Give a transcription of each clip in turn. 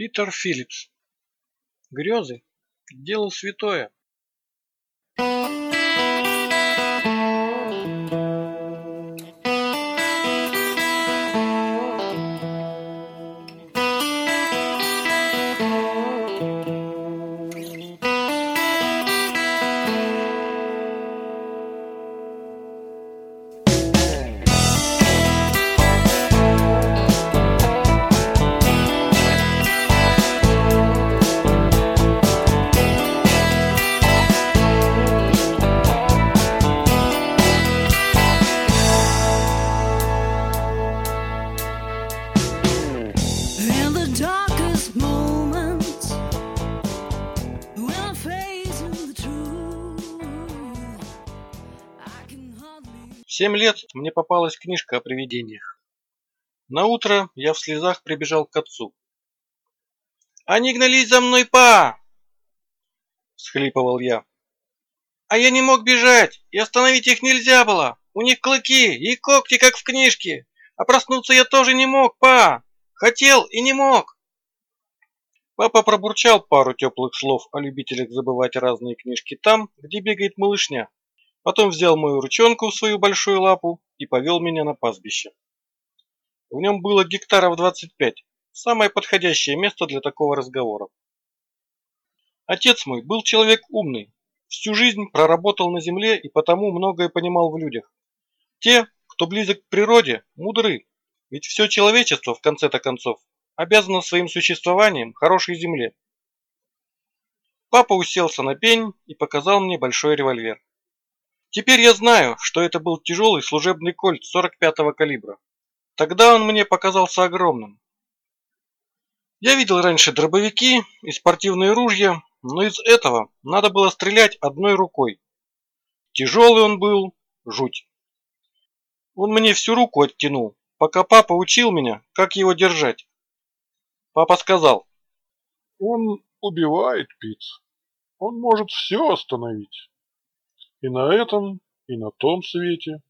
Питер Филлипс. Грезы – дело святое. Семь лет мне попалась книжка о привидениях. На утро я в слезах прибежал к отцу. «Они гнались за мной, па!» – схлипывал я. «А я не мог бежать, и остановить их нельзя было. У них клыки и когти, как в книжке. А проснуться я тоже не мог, па! Хотел и не мог!» Папа пробурчал пару теплых слов о любителях забывать разные книжки там, где бегает малышня. Потом взял мою ручонку в свою большую лапу и повел меня на пастбище. В нем было гектаров 25, самое подходящее место для такого разговора. Отец мой был человек умный, всю жизнь проработал на земле и потому многое понимал в людях. Те, кто близок к природе, мудры, ведь все человечество, в конце-то концов, обязано своим существованием хорошей земле. Папа уселся на пень и показал мне большой револьвер. Теперь я знаю, что это был тяжелый служебный кольт 45-го калибра. Тогда он мне показался огромным. Я видел раньше дробовики и спортивные ружья, но из этого надо было стрелять одной рукой. Тяжелый он был, жуть. Он мне всю руку оттянул, пока папа учил меня, как его держать. Папа сказал, Он убивает, Пит. Он может все остановить. И на этом, и на том свете.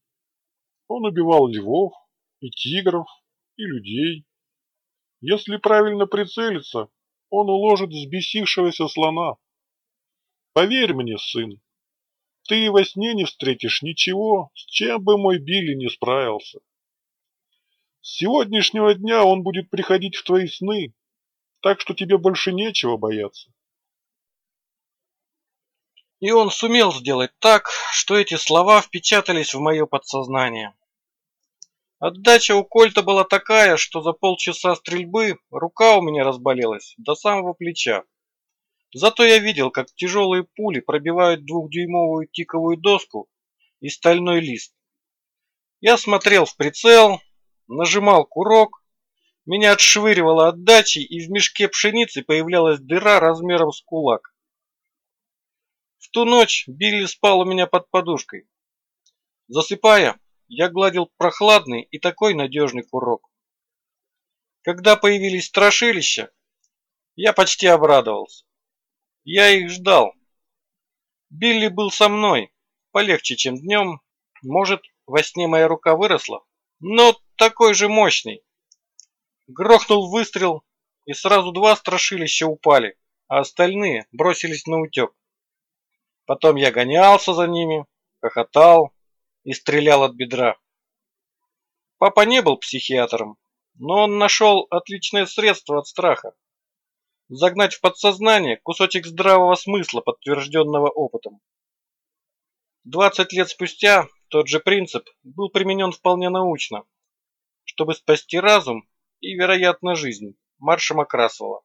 Он убивал львов, и тигров, и людей. Если правильно прицелиться, он уложит взбесившегося слона. Поверь мне, сын, ты во сне не встретишь ничего, с чем бы мой Билли не справился. С сегодняшнего дня он будет приходить в твои сны, так что тебе больше нечего бояться. И он сумел сделать так, что эти слова впечатались в мое подсознание. Отдача у Кольта была такая, что за полчаса стрельбы рука у меня разболелась до самого плеча. Зато я видел, как тяжелые пули пробивают двухдюймовую тиковую доску и стальной лист. Я смотрел в прицел, нажимал курок, меня отшвыривало отдачей, и в мешке пшеницы появлялась дыра размером с кулак. В ту ночь Билли спал у меня под подушкой. Засыпая, я гладил прохладный и такой надежный курок. Когда появились страшилища, я почти обрадовался. Я их ждал. Билли был со мной, полегче, чем днем. Может, во сне моя рука выросла, но такой же мощный. Грохнул выстрел, и сразу два страшилища упали, а остальные бросились на утек. Потом я гонялся за ними, хохотал и стрелял от бедра. Папа не был психиатром, но он нашел отличное средство от страха. Загнать в подсознание кусочек здравого смысла, подтвержденного опытом. 20 лет спустя тот же принцип был применен вполне научно, чтобы спасти разум и, вероятно, жизнь Марша Макрасова.